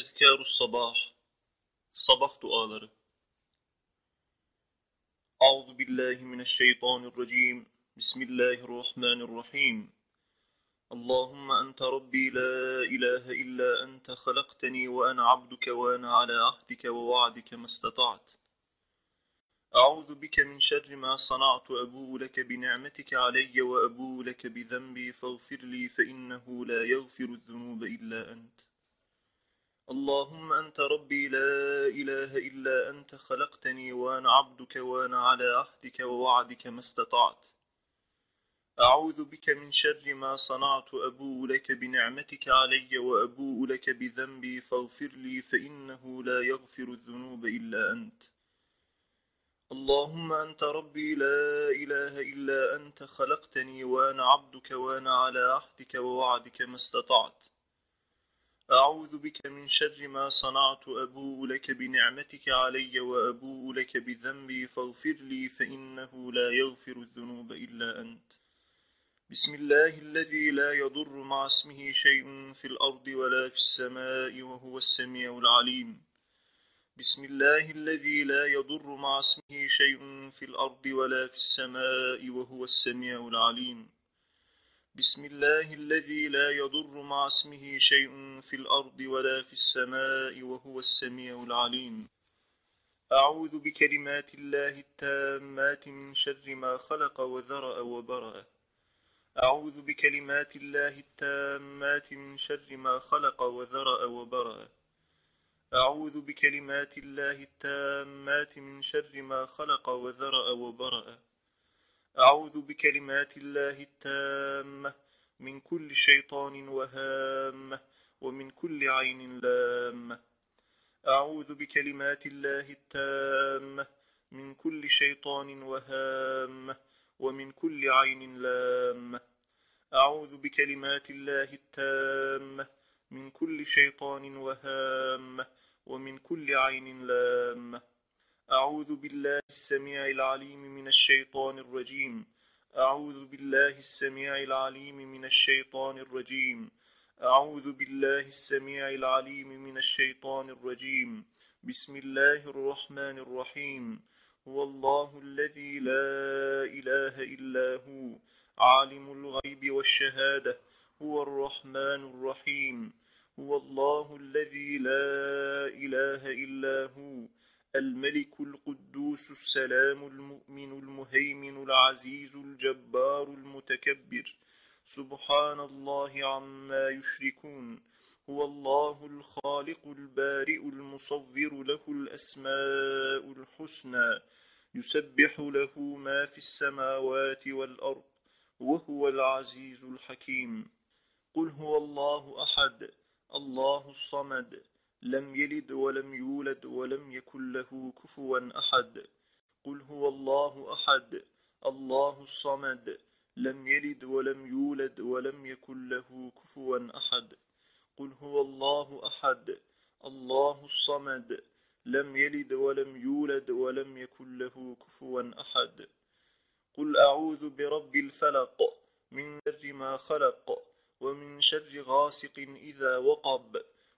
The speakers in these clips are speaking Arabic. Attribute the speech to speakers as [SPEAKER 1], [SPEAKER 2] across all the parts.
[SPEAKER 1] Ezkâru sabah, sabah duaları. Euzu billahi mineşşeytanirracim. Bismillahirrahmanirrahim. Allahumme ente rabbi la ilahe illa ente halakteni ve ana abduke ve ana ala ahdike ve vaadike mastata'tu. أعوذ بك من شر ما صنعت أبوء لك بنعمتك علي وأبوء لك بذنبي فاغفر لي فإنه لا يغفر الذنوب إلا أنت اللهم أنت ربي لا إله إلا أنت خلقتني وأنا عبدك وأنا على عهدك ووعدك ما استطعت أعوذ بك من شر ما صنعت أبوء لك بنعمتك علي وأبوء لك بذنبي فاغفر لي فإنه لا يغفر الذنوب إلا أنت اللهم أنت ربي لا إله إلا أنت خلقتني وأنا عبدك وأنا على عهدك ووعدك ما استطعت أعوذ بك من شر ما صنعت أبوء لك بنعمتك علي وأبوء لك بذنبي فاغفر لي فإنه لا يغفر الذنوب إلا أنت بسم الله الذي لا يضر مع اسمه شيء في الأرض ولا في السماء وهو السميع العليم بسم الله الذي لا يضر مع اسمه شيء في الأرض ولا في السماء وهو السميع العليم بسم الله الذي لا يضر مع اسمه شيء في الأرض ولا في السماء وهو السميع العليم أعوذ بكلمات الله التامات من شر ما خلق وذرأ وبرأ أعوذ بكلمات الله التامات من شر ما خلق وذرأ وبرأ أعوذ بكلمات الله التامات من شر ما خلق وذرأ وبرأ أعوذ بكلمات الله التامة من كل شيطان وهامة ومن كل عين لامة أعوذ بكلمات الله التامة من كل شيطان وهامة ومن كل عين لامة أعوذ بكلمات الله التامة من كل شيطان وهامة ومن كل عين لامة أعوذ بالله السميع العليم من الشيطان الرجيم أعوذ بالله السميع العليم من الشيطان الرجيم أعوذ بالله السميع العليم من الشيطان الرجيم بسم الله الرحمن الرحيم هو الله الذي لا إله إلا هو عالم الغيب والشهادة هو الرحمن الرحيم هو الله الذي لا إله إلا هو الملك القدوس السلام المؤمن المهيمن العزيز الجبار المتكبر سبحان الله عما يشركون هو الله الخالق البارئ المصور له الأسماء الحسنى يسبح له ما في السماوات والأرض وهو العزيز الحكيم قل هو الله أحد الله الصمد لم يلد ولم يولد ولم يكن له كفوا أحد قل هو الله أحد الله الصمد لم يلد ولم يولد ولم يكن له كفوا أحد قل هو الله أحد الله الصمد لم يلد ولم يولد ولم يكن له كفوا أحد قل أعوذ برب الفلق من شر ما خلق ومن شر غاسق إذا وقب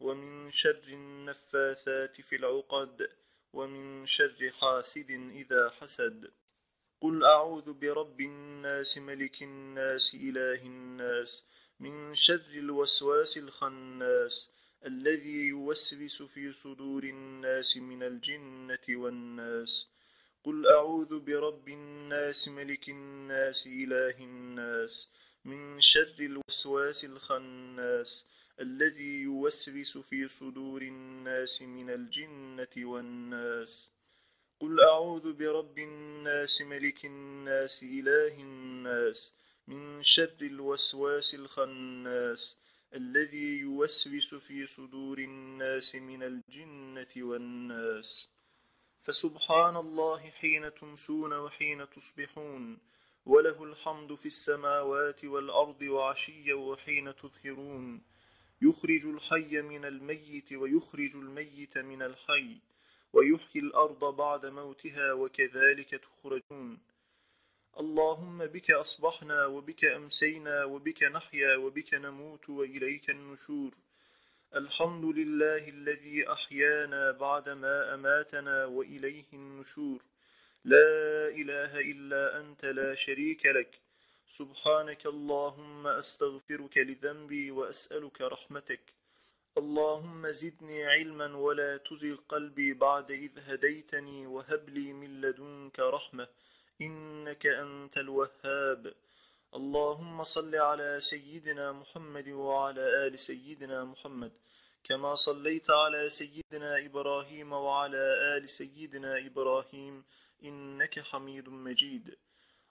[SPEAKER 1] ومن شر النفاثات في العقد ومن شر حاسد إذا حسد قل أعوذ برب الناس ملك الناس إله الناس من شر الوسواس الخناس الذي يوسوس في صدور الناس من الجنة والناس قل أعوذ برب الناس ملك الناس إله الناس من شر الوسواس الخناس الذي يوسوس في صدور الناس من الجنة والناس قل أعوذ برب الناس ملك الناس إله الناس من شر الوسواس الخناس الذي يوسوس في صدور الناس من الجنة والناس فسبحان الله حين تمسون وحين تصبحون وله الحمد في السماوات والأرض وعشيا وحين تظهرون يخرج الحي من الميت ويخرج الميت من الحي ويحيي الأرض بعد موتها وكذلك تخرجون اللهم بك أصبحنا وبك أمسينا وبك نحيا وبك نموت وإليك النشور الحمد لله الذي أحيانا بعدما أماتنا وإليه النشور لا إله إلا أنت لا شريك لك سبحانك اللهم أستغفرك لذنبي وأسألك رحمتك اللهم زدني علما ولا تزغ قلبي بعد إذ هديتني وهب لي من لدنك رحمة إنك أنت الوهاب اللهم صل على سيدنا محمد وعلى آل سيدنا محمد كما صليت على سيدنا إبراهيم وعلى آل سيدنا إبراهيم إنك حميد مجيد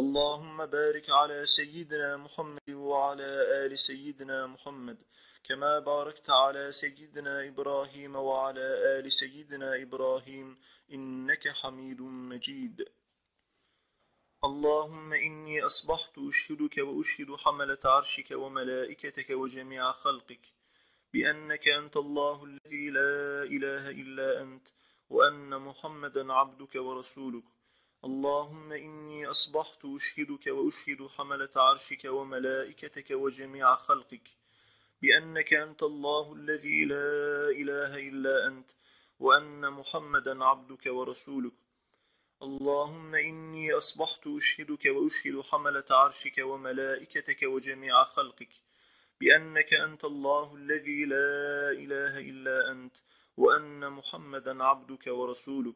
[SPEAKER 1] اللهم بارك على سيدنا محمد وعلى آل سيدنا محمد كما باركت على سيدنا إبراهيم وعلى آل سيدنا إبراهيم إنك حميد مجيد اللهم إني أصبحت أشهدك وأشهد حملة عرشك وملائكتك وجميع خلقك بأنك أنت الله الذي لا إله إلا أنت وأن محمدا عبدك ورسولك اللهم إني أصبحت أشهدك وأشهد حملة عرشك وملائكتك وجميع خلقك بأنك أنت الله الذي لا إله إلا أنت وأن محمدا عبدك ورسولك اللهم إني أصبحت أشهدك وأشهد حملة عرشك وملائكتك وجميع خلقك بأنك أنت الله الذي لا إله إلا أنت وأن محمدا عبدك ورسولك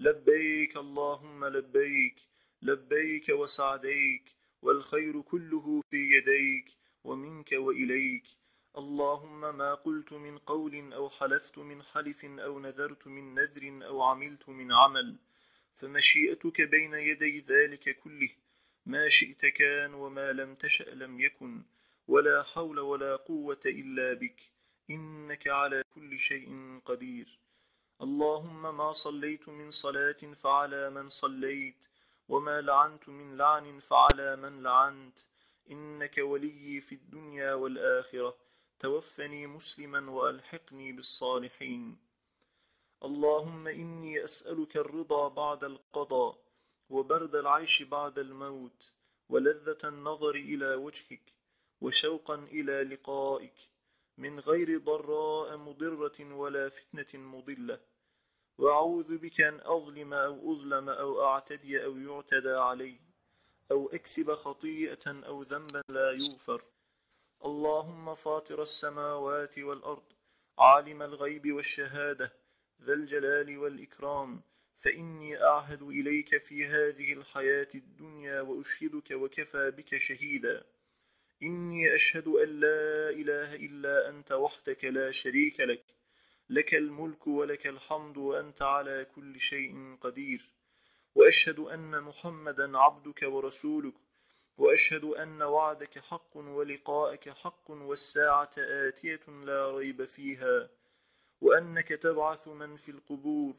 [SPEAKER 1] لبيك اللهم لبيك لبيك وسعديك والخير كله في يديك ومنك واليك اللهم ما قلت من قول او حلفت من حلف او نذرت من نذر او عملت من عمل فمشيئتك بين يدي ذلك كله ما شئت كان وما لم تشا لم يكن ولا حول ولا قوه الا بك انك على كل شيء قدير اللهم ما صليت من صلاة فعلى من صليت وما لعنت من لعن فعلى من لعنت إنك ولي في الدنيا والآخرة توفني مسلما وألحقني بالصالحين اللهم إني أسألك الرضا بعد القضاء وبرد العيش بعد الموت ولذة النظر إلى وجهك وشوقا إلى لقائك من غير ضراء مضرة ولا فتنة مضلة وأعوذ بك أن أظلم أو أظلم أو أعتدي أو يعتدى علي أو أكسب خطيئة أو ذنبا لا يغفر اللهم فاطر السماوات والأرض عالم الغيب والشهادة ذا الجلال والإكرام فإني أعهد إليك في هذه الحياة الدنيا وأشهدك وكفى بك شهيدا إني أشهد أن لا إله إلا أنت وحدك لا شريك لك لك الملك ولك الحمد وأنت على كل شيء قدير وأشهد أن محمدا عبدك ورسولك وأشهد أن وعدك حق ولقاءك حق والساعة آتية لا ريب فيها وأنك تبعث من في القبور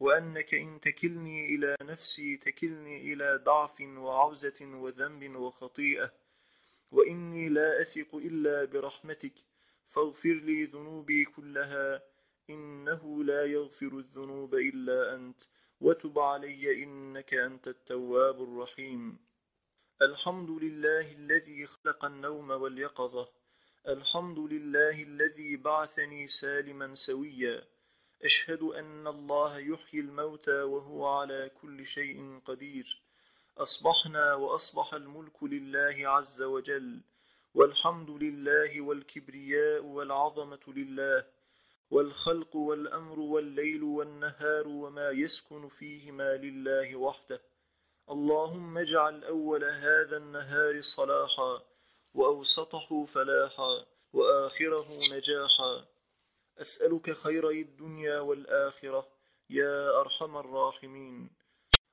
[SPEAKER 1] وأنك إن تكلني إلى نفسي تكلني إلى ضعف وعوزة وذنب وخطيئة وإني لا أثق إلا برحمتك فاغفر لي ذنوبي كلها إنه لا يغفر الذنوب إلا أنت وتب علي إنك أنت التواب الرحيم الحمد لله الذي خلق النوم واليقظة الحمد لله الذي بعثني سالما سويا أشهد أن الله يحيي الموتى وهو على كل شيء قدير أصبحنا وأصبح الملك لله عز وجل والحمد لله والكبرياء والعظمة لله والخلق والأمر والليل والنهار وما يسكن فيهما لله وحده اللهم اجعل أول هذا النهار صلاحا وأوسطه فلاحا وآخره نجاحا أسألك خيري الدنيا والآخرة يا أرحم الراحمين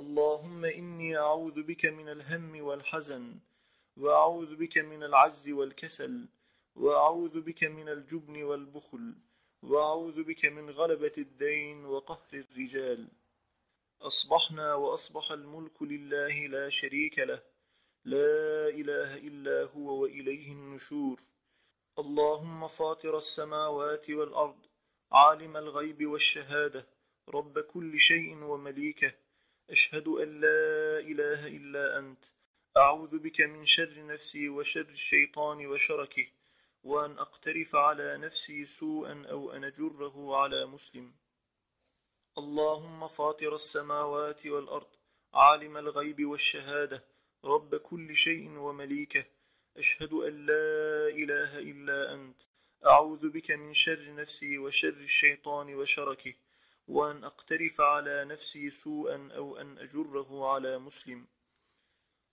[SPEAKER 1] اللهم إني أعوذ بك من الهم والحزن وأعوذ بك من العجز والكسل وأعوذ بك من الجبن والبخل وأعوذ بك من غلبة الدين وقهر الرجال أصبحنا وأصبح الملك لله لا شريك له لا إله إلا هو وإليه النشور اللهم فاطر السماوات والأرض عالم الغيب والشهادة رب كل شيء ومليكه أشهد أن لا إله إلا أنت أعوذ بك من شر نفسي وشر الشيطان وشركه وأن أقترف على نفسي سوءا أو أن أجره على مسلم اللهم فاطر السماوات والأرض عالم الغيب والشهادة رب كل شيء ومليكه أشهد أن لا إله إلا أنت أعوذ بك من شر نفسي وشر الشيطان وشركه وأن أقترف على نفسي سوءا أو أن أجره على مسلم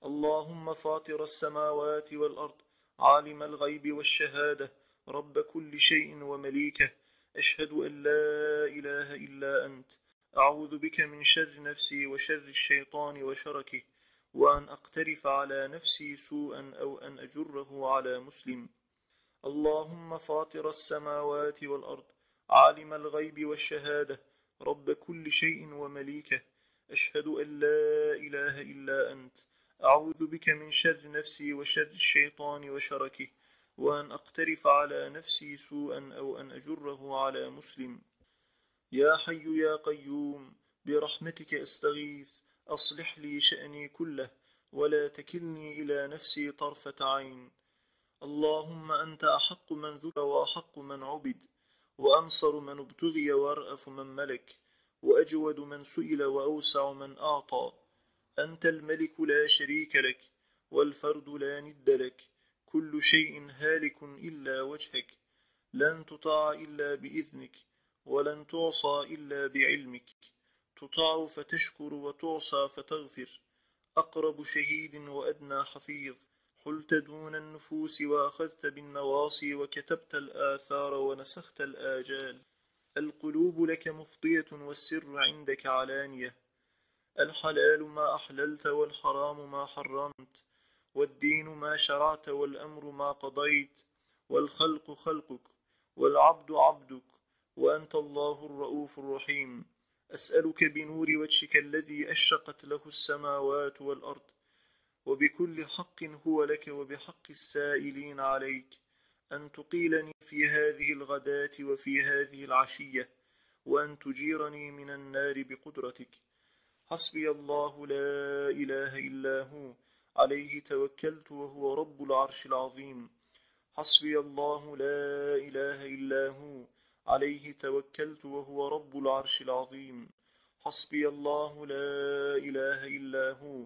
[SPEAKER 1] اللهم فاطر السماوات والأرض عالم الغيب والشهادة رب كل شيء ومليكه أشهد أن لا إله إلا أنت أعوذ بك من شر نفسي وشر الشيطان وشركه وأن أقترف على نفسي سوءا أو أن أجره على مسلم اللهم فاطر السماوات والأرض عالم الغيب والشهادة رب كل شيء ومليكه أشهد أن لا إله إلا أنت أعوذ بك من شر نفسي وشر الشيطان وشركه وأن أقترف على نفسي سوءا أو أن أجره على مسلم يا حي يا قيوم برحمتك أستغيث أصلح لي شأني كله ولا تكلني إلى نفسي طرفة عين اللهم أنت أحق من ذكر وأحق من عبد وأنصر من ابتغي وأرأف من ملك وأجود من سئل وأوسع من أعطى أنت الملك لا شريك لك والفرد لا ند لك كل شيء هالك إلا وجهك لن تطاع إلا بإذنك ولن تعصى إلا بعلمك تطاع فتشكر وتعصى فتغفر أقرب شهيد وأدنى حفيظ حلت دون النفوس وأخذت بالنواصي وكتبت الآثار ونسخت الآجال القلوب لك مفطيه والسر عندك علانية الحلال ما أحللت والحرام ما حرمت والدين ما شرعت والأمر ما قضيت والخلق خلقك والعبد عبدك وأنت الله الرؤوف الرحيم أسألك بنور وجهك الذي أشقت له السماوات والأرض وبكل حق هو لك وبحق السائلين عليك أن تقيلني في هذه الغداة وفي هذه العشية وأن تجيرني من النار بقدرتك حسبي الله لا إله إلا هو عليه توكلت وهو رب العرش العظيم حسبي الله لا إله إلا هو عليه توكلت وهو رب العرش العظيم حسبي الله لا إله إلا هو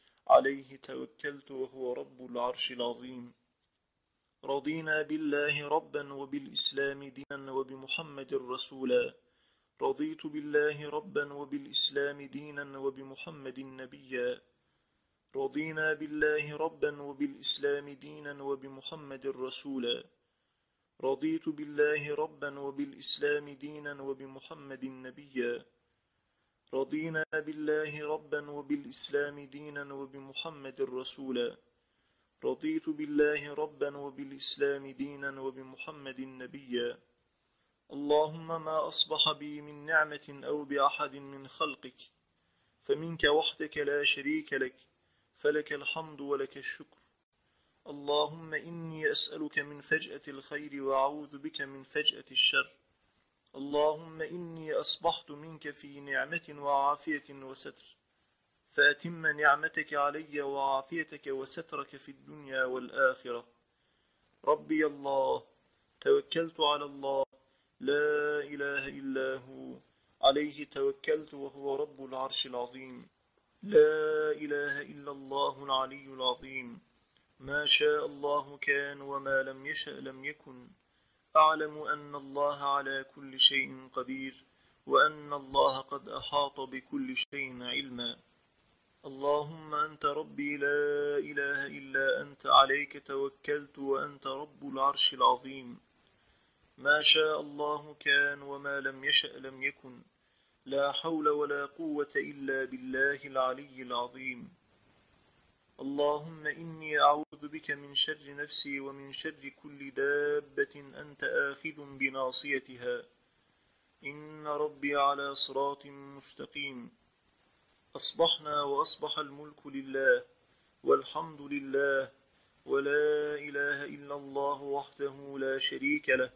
[SPEAKER 1] عليه توكلت وهو رب العرش العظيم رضينا بالله ربا وبالإسلام دينا وبمحمد رسولا رضيت بالله ربا وبالإسلام دينا وبمحمد نبيا رضينا بالله ربا وبالإسلام دينا وبمحمد رسولا رضيت بالله ربا وبالإسلام دينا وبمحمد نبيا رضينا بالله ربا وبالإسلام دينا وبمحمد رسولا رضيت بالله ربا وبالإسلام دينا وبمحمد نبيا اللهم ما أصبح بي من نعمة أو بأحد من خلقك فمنك وحدك لا شريك لك فلك الحمد ولك الشكر اللهم إني أسألك من فجأة الخير وأعوذ بك من فجأة الشر اللهم إني أصبحت منك في نعمة وعافية وستر فأتم نعمتك علي وعافيتك وسترك في الدنيا والآخرة ربي الله توكلت على الله لا إله إلا هو عليه توكلت وهو رب العرش العظيم لا إله إلا الله العلي العظيم ما شاء الله كان وما لم يشأ لم يكن أعلم أن الله على كل شيء قدير وأن الله قد أحاط بكل شيء علما اللهم أنت ربي لا إله إلا أنت عليك توكلت وأنت رب العرش العظيم ما شاء الله كان وما لم يشأ لم يكن لا حول ولا قوة إلا بالله العلي العظيم اللهم إني أعوذ أعوذ بك من شر نفسي ومن شر كل دابة أنت آخذ بناصيتها إن ربي على صراط مستقيم أصبحنا وأصبح الملك لله والحمد لله ولا إله إلا الله وحده لا شريك له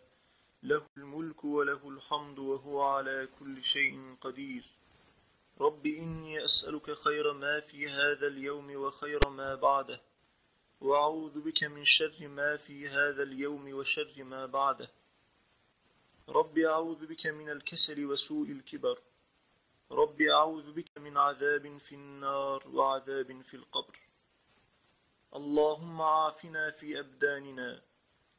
[SPEAKER 1] له الملك وله الحمد وهو على كل شيء قدير رب إني أسألك خير ما في هذا اليوم وخير ما بعده وأعوذ بك من شر ما في هذا اليوم وشر ما بعده ربي أعوذ بك من الكسل وسوء الكبر ربي أعوذ بك من عذاب في النار وعذاب في القبر اللهم عافنا في أبداننا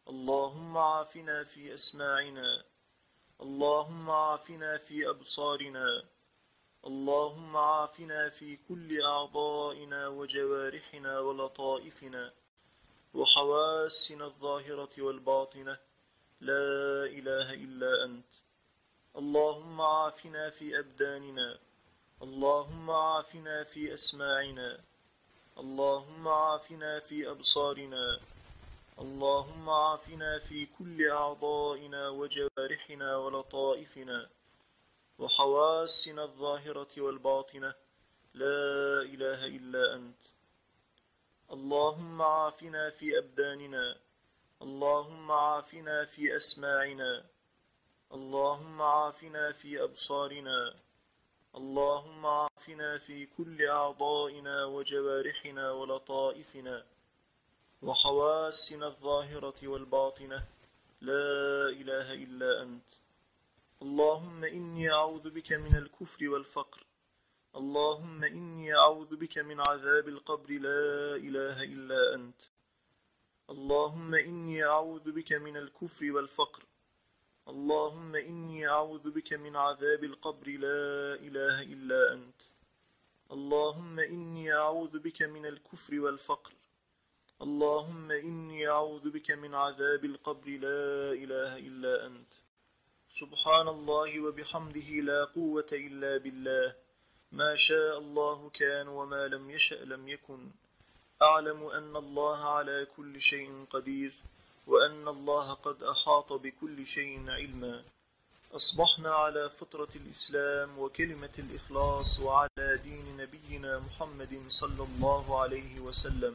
[SPEAKER 1] اللهم عافنا في أسماعنا اللهم عافنا في أبصارنا اللهم عافنا في كل أعضائنا وجوارحنا ولطائفنا وحواسنا الظاهرة والباطنة لا إله إلا أنت اللهم عافنا في أبداننا اللهم عافنا في أسماعنا اللهم عافنا في أبصارنا اللهم عافنا في كل أعضائنا وجوارحنا ولطائفنا وحواسنا الظاهرة والباطنة لا إله إلا أنت اللهم عافنا في أبداننا اللهم عافنا في أسماعنا اللهم عافنا في أبصارنا اللهم عافنا في كل أعضائنا وجوارحنا ولطائفنا وحواسنا الظاهرة والباطنة لا إله إلا أنت اللهم إني أعوذ بك من الكفر والفقر اللهم إني أعوذ بك من عذاب القبر لا إله إلا أنت اللهم إني أعوذ بك من الكفر والفقر اللهم إني أعوذ بك من عذاب القبر لا إله إلا أنت اللهم إني أعوذ بك من الكفر والفقر اللهم إني أعوذ بك من عذاب القبر لا إله إلا أنت سبحان الله وبحمده لا قوة إلا بالله ما شاء الله كان وما لم يشأ لم يكن أعلم أن الله على كل شيء قدير وأن الله قد أحاط بكل شيء علما أصبحنا على فطرة الإسلام وكلمة الإخلاص وعلى دين نبينا محمد صلى الله عليه وسلم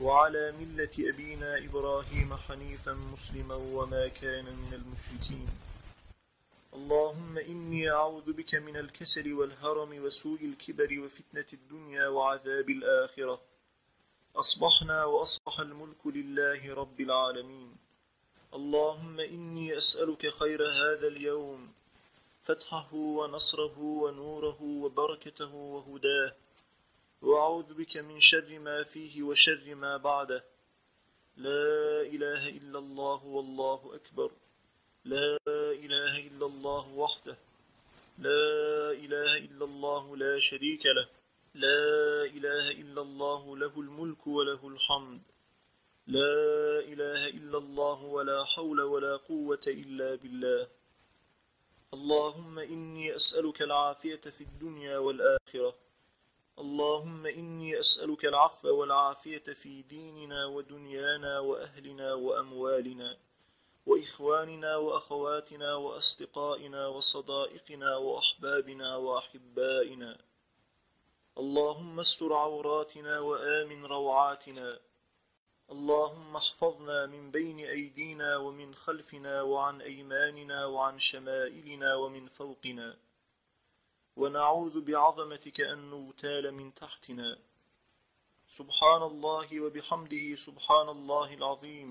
[SPEAKER 1] وعلى ملة أبينا إبراهيم حنيفا مسلما وما كان من المشركين اللهم إني أعوذ بك من الكسل والهرم وسوء الكبر وفتنة الدنيا وعذاب الآخرة أصبحنا وأصبح الملك لله رب العالمين اللهم إني أسألك خير هذا اليوم فتحه ونصره ونوره وبركته وهداه وأعوذ بك من شر ما فيه وشر ما بعده لا إله إلا الله والله أكبر لا إله إلا الله وحده لا إله إلا الله لا شريك له لا إله إلا الله له الملك وله الحمد لا إله إلا الله ولا حول ولا قوة إلا بالله اللهم إني أسألك العافية في الدنيا والآخرة اللهم إني أسألك العفو والعافية في ديننا ودنيانا وأهلنا وأموالنا وإخواننا وأخواتنا وأصدقائنا وصدائقنا وأحبابنا وأحبائنا اللهم استر عوراتنا وآمن روعاتنا اللهم احفظنا من بين أيدينا ومن خلفنا وعن أيماننا وعن شمائلنا ومن فوقنا ونعوذ بعظمتك أن نغتال من تحتنا سبحان الله وبحمده سبحان الله العظيم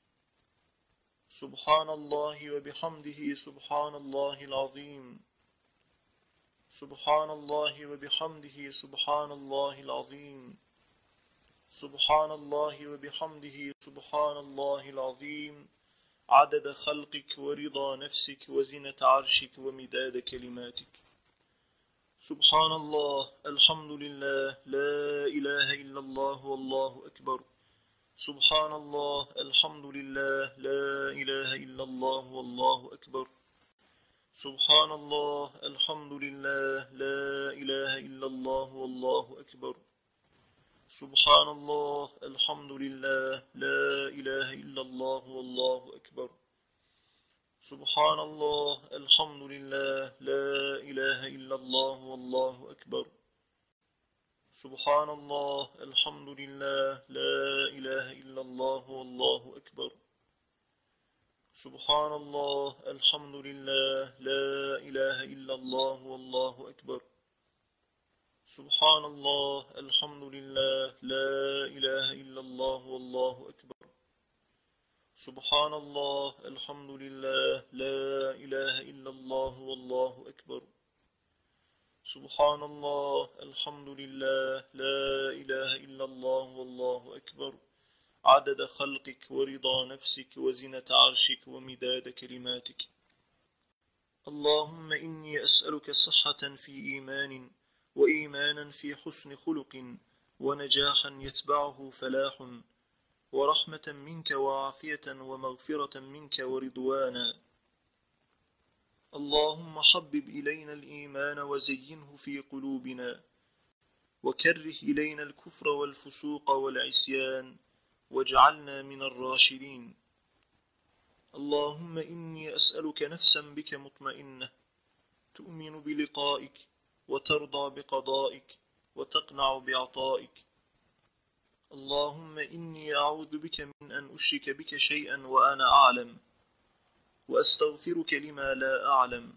[SPEAKER 1] سبحان الله وبحمده سبحان الله العظيم سبحان الله وبحمده سبحان الله العظيم سبحان الله وبحمده سبحان الله العظيم عدد خلقك ورضا نفسك وزنة عرشك ومداد كلماتك سبحان الله الحمد لله لا إله إلا الله والله أكبر سبحان الله الحمد لله لا إله إلا الله والله أكبر سبحان الله الحمد لله لا إله إلا الله والله أكبر سبحان الله الحمد لله لا إله إلا الله والله أكبر سبحان الله الحمد لله لا إله إلا الله والله أكبر سبحان الله الحمد لله لا إله إلا الله والله أكبر سبحان الله الحمد لله لا إله إلا الله والله أكبر سبحان الله الحمد لله لا إله إلا الله والله أكبر سبحان الله الحمد لله لا إله إلا الله والله أكبر سبحان الله الحمد لله لا إله إلا الله والله أكبر عدد خلقك ورضا نفسك وزنة عرشك ومداد كلماتك اللهم إني أسألك صحة في إيمان وإيمانا في حسن خلق ونجاحا يتبعه فلاح ورحمة منك وعافية ومغفرة منك ورضوانا اللهم حبب إلينا الإيمان وزينه في قلوبنا وكره إلينا الكفر والفسوق والعصيان واجعلنا من الراشدين اللهم إني أسألك نفسا بك مطمئنة تؤمن بلقائك وترضى بقضائك وتقنع بعطائك اللهم إني أعوذ بك من أن أشرك بك شيئا وأنا أعلم وأستغفرك لما لا أعلم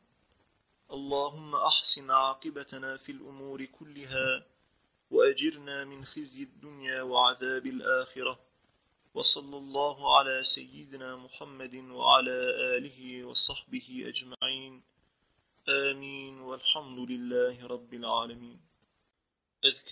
[SPEAKER 1] اللهم أحسن عاقبتنا في الأمور كلها وأجرنا من خزي الدنيا وعذاب الآخرة وصلى الله على سيدنا محمد وعلى آله وصحبه أجمعين آمين والحمد لله رب العالمين